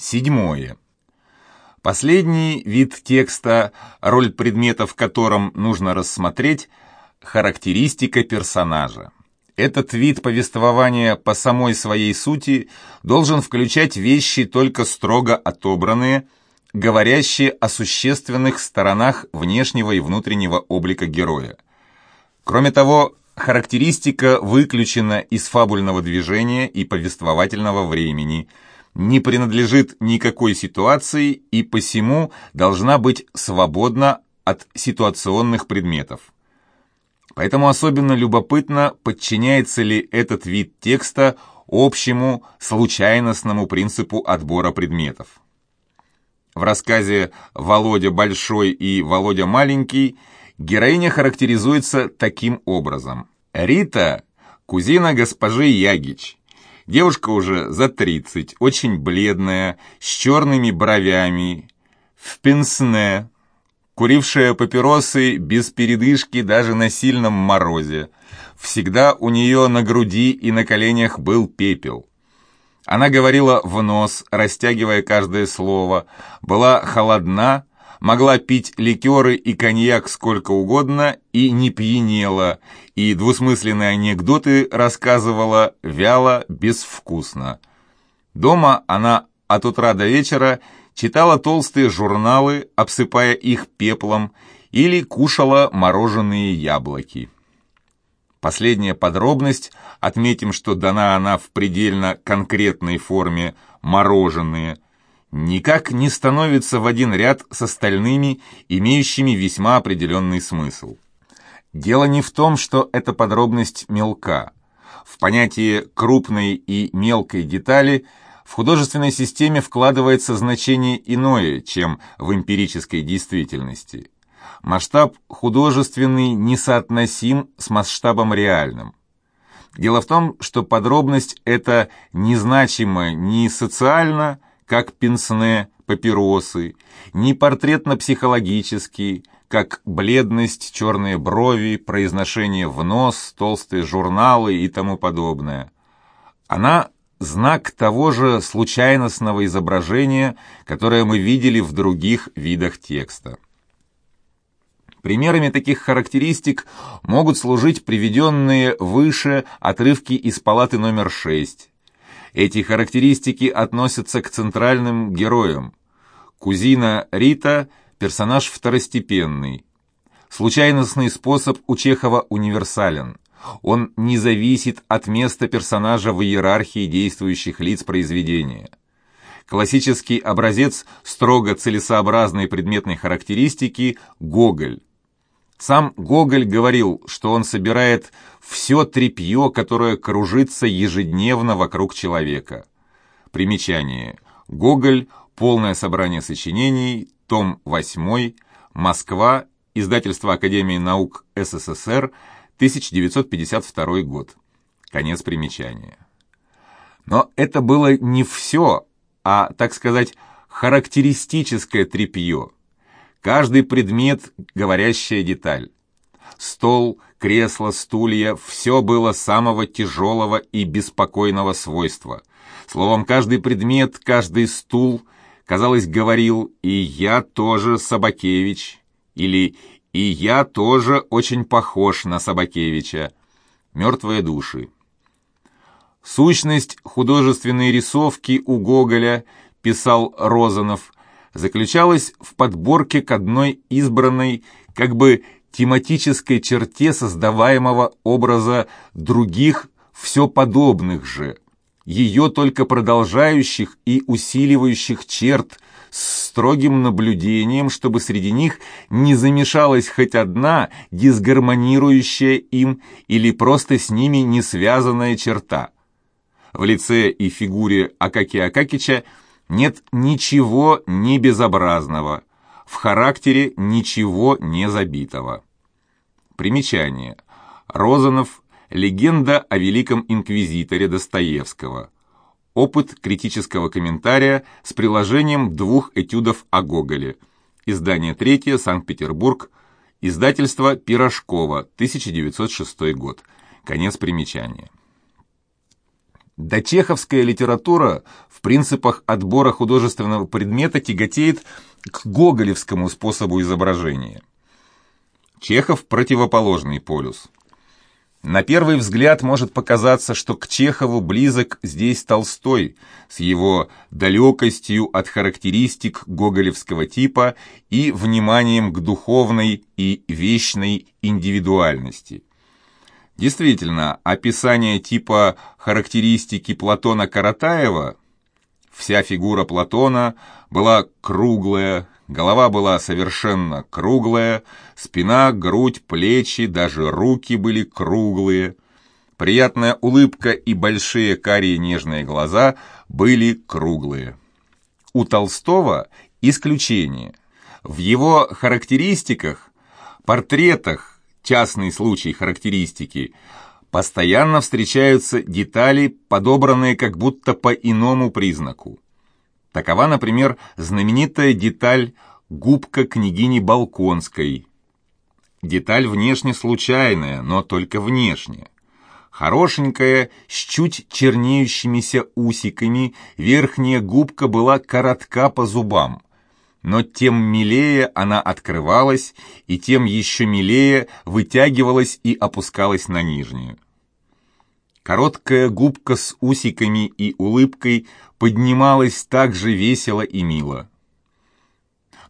Седьмое. Последний вид текста, роль предмета в котором нужно рассмотреть, характеристика персонажа. Этот вид повествования по самой своей сути должен включать вещи только строго отобранные, говорящие о существенных сторонах внешнего и внутреннего облика героя. Кроме того, характеристика выключена из фабульного движения и повествовательного времени, не принадлежит никакой ситуации и посему должна быть свободна от ситуационных предметов. Поэтому особенно любопытно, подчиняется ли этот вид текста общему случайностному принципу отбора предметов. В рассказе «Володя большой» и «Володя маленький» героиня характеризуется таким образом. Рита – кузина госпожи Ягич. Девушка уже за 30, очень бледная, с черными бровями, в пенсне, курившая папиросы без передышки даже на сильном морозе. Всегда у нее на груди и на коленях был пепел. Она говорила в нос, растягивая каждое слово, была холодна, могла пить ликеры и коньяк сколько угодно и не пьянела, и двусмысленные анекдоты рассказывала вяло, безвкусно. Дома она от утра до вечера читала толстые журналы, обсыпая их пеплом, или кушала мороженые яблоки. Последняя подробность, отметим, что дана она в предельно конкретной форме «мороженые», никак не становится в один ряд с остальными, имеющими весьма определенный смысл. Дело не в том, что эта подробность мелка. В понятие крупной и мелкой детали – в художественной системе вкладывается значение иное, чем в эмпирической действительности. Масштаб художественный несоотносим с масштабом реальным. Дело в том, что подробность эта незначима ни социально, как пенсне, папиросы, ни портретно-психологически, как бледность, черные брови, произношение в нос, толстые журналы и тому подобное. Она знак того же случайностного изображения, которое мы видели в других видах текста. Примерами таких характеристик могут служить приведенные выше отрывки из палаты номер 6. Эти характеристики относятся к центральным героям. Кузина Рита – персонаж второстепенный. Случайностный способ у Чехова универсален. Он не зависит от места персонажа в иерархии действующих лиц произведения. Классический образец строго целесообразной предметной характеристики – Гоголь. Сам Гоголь говорил, что он собирает все трепье, которое кружится ежедневно вокруг человека. Примечание. Гоголь. Полное собрание сочинений. Том 8. Москва. Издательство Академии наук СССР. 1952 год. Конец примечания. Но это было не все, а, так сказать, характеристическое трепье. Каждый предмет – говорящая деталь. Стол, кресло, стулья – все было самого тяжелого и беспокойного свойства. Словом, каждый предмет, каждый стул, казалось, говорил «И я тоже Собакевич» или и я тоже очень похож на Собакевича. Мертвые души. Сущность художественной рисовки у Гоголя, писал Розанов, заключалась в подборке к одной избранной, как бы тематической черте создаваемого образа других все подобных же, ее только продолжающих и усиливающих черт, с строгим наблюдением, чтобы среди них не замешалась хоть одна дисгармонирующая им или просто с ними не связанная черта. В лице и фигуре Акаки Акакича нет ничего не безобразного, в характере ничего не забитого. Примечание. Розанов «Легенда о великом инквизиторе Достоевского». Опыт критического комментария с приложением двух этюдов о Гоголе. Издание третье, Санкт-Петербург. Издательство Пирожкова, 1906 год. Конец примечания. Дочеховская литература в принципах отбора художественного предмета тяготеет к гоголевскому способу изображения. Чехов – противоположный полюс. На первый взгляд может показаться, что к Чехову близок здесь Толстой с его далекостью от характеристик гоголевского типа и вниманием к духовной и вечной индивидуальности. Действительно, описание типа характеристики Платона Каратаева Вся фигура Платона была круглая, голова была совершенно круглая, спина, грудь, плечи, даже руки были круглые. Приятная улыбка и большие карие нежные глаза были круглые. У Толстого исключение. В его характеристиках, портретах, частный случай характеристики, постоянно встречаются детали, подобранные как будто по иному признаку. Такова, например, знаменитая деталь губка княгини Балконской. Деталь внешне случайная, но только внешне. Хорошенькая, с чуть чернеющимися усиками, верхняя губка была коротка по зубам но тем милее она открывалась, и тем еще милее вытягивалась и опускалась на нижнюю. Короткая губка с усиками и улыбкой поднималась так же весело и мило.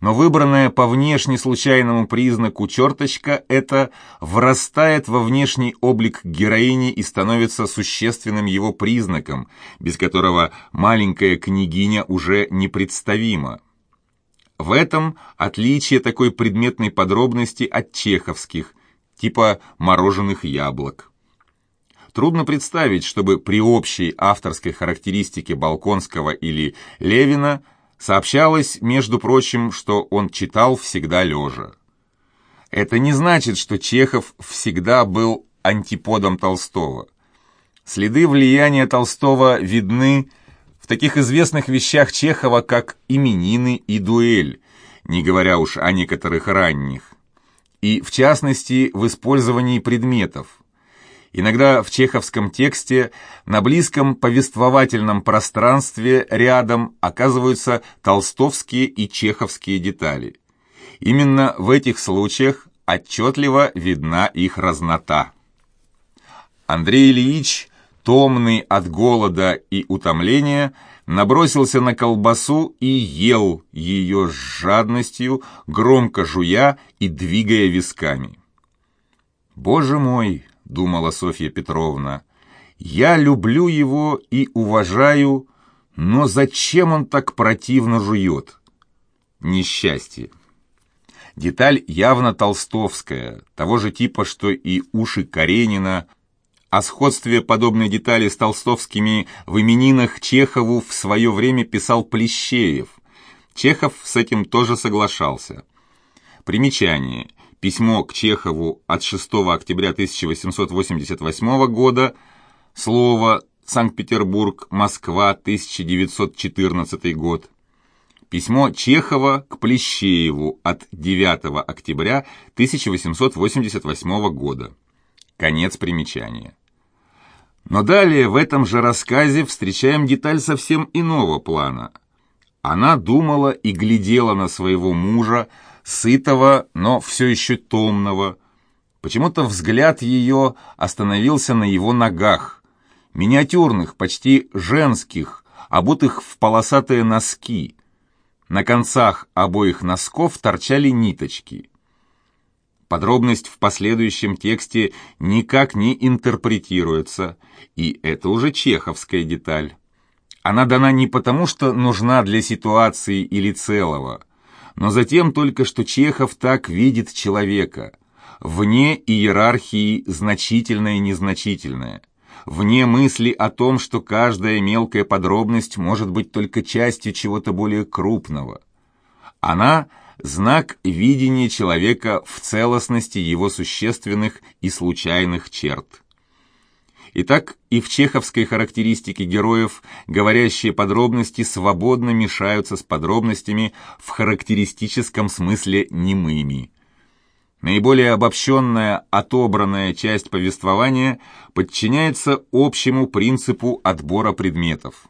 Но выбранная по внешне случайному признаку черточка эта врастает во внешний облик героини и становится существенным его признаком, без которого маленькая княгиня уже непредставима. В этом отличие такой предметной подробности от чеховских, типа мороженых яблок. Трудно представить, чтобы при общей авторской характеристике Балконского или Левина сообщалось, между прочим, что он читал всегда лежа. Это не значит, что Чехов всегда был антиподом Толстого. Следы влияния Толстого видны таких известных вещах Чехова, как «Именины» и «Дуэль», не говоря уж о некоторых ранних, и, в частности, в использовании предметов. Иногда в чеховском тексте на близком повествовательном пространстве рядом оказываются толстовские и чеховские детали. Именно в этих случаях отчетливо видна их разнота. Андрей Ильич томный от голода и утомления, набросился на колбасу и ел ее с жадностью, громко жуя и двигая висками. «Боже мой!» — думала Софья Петровна. «Я люблю его и уважаю, но зачем он так противно жует?» Несчастье. Деталь явно толстовская, того же типа, что и уши Каренина, о сходстве подобной детали с толстовскими в именинах Чехову в свое время писал Плещеев. Чехов с этим тоже соглашался. Примечание. Письмо к Чехову от 6 октября 1888 года. Слово Санкт-Петербург, Москва, 1914 год. Письмо Чехова к Плещееву от 9 октября 1888 года. Конец примечания. Но далее в этом же рассказе встречаем деталь совсем иного плана. Она думала и глядела на своего мужа, сытого, но все еще томного. Почему-то взгляд ее остановился на его ногах, миниатюрных, почти женских, обутых в полосатые носки. На концах обоих носков торчали ниточки. Подробность в последующем тексте никак не интерпретируется, и это уже чеховская деталь. Она дана не потому, что нужна для ситуации или целого, но затем только, что Чехов так видит человека, вне иерархии значительное и незначительное, вне мысли о том, что каждая мелкая подробность может быть только частью чего-то более крупного. Она – знак видения человека в целостности его существенных и случайных черт. Итак, и в чеховской характеристике героев говорящие подробности свободно мешаются с подробностями в характеристическом смысле немыми. Наиболее обобщенная, отобранная часть повествования подчиняется общему принципу отбора предметов.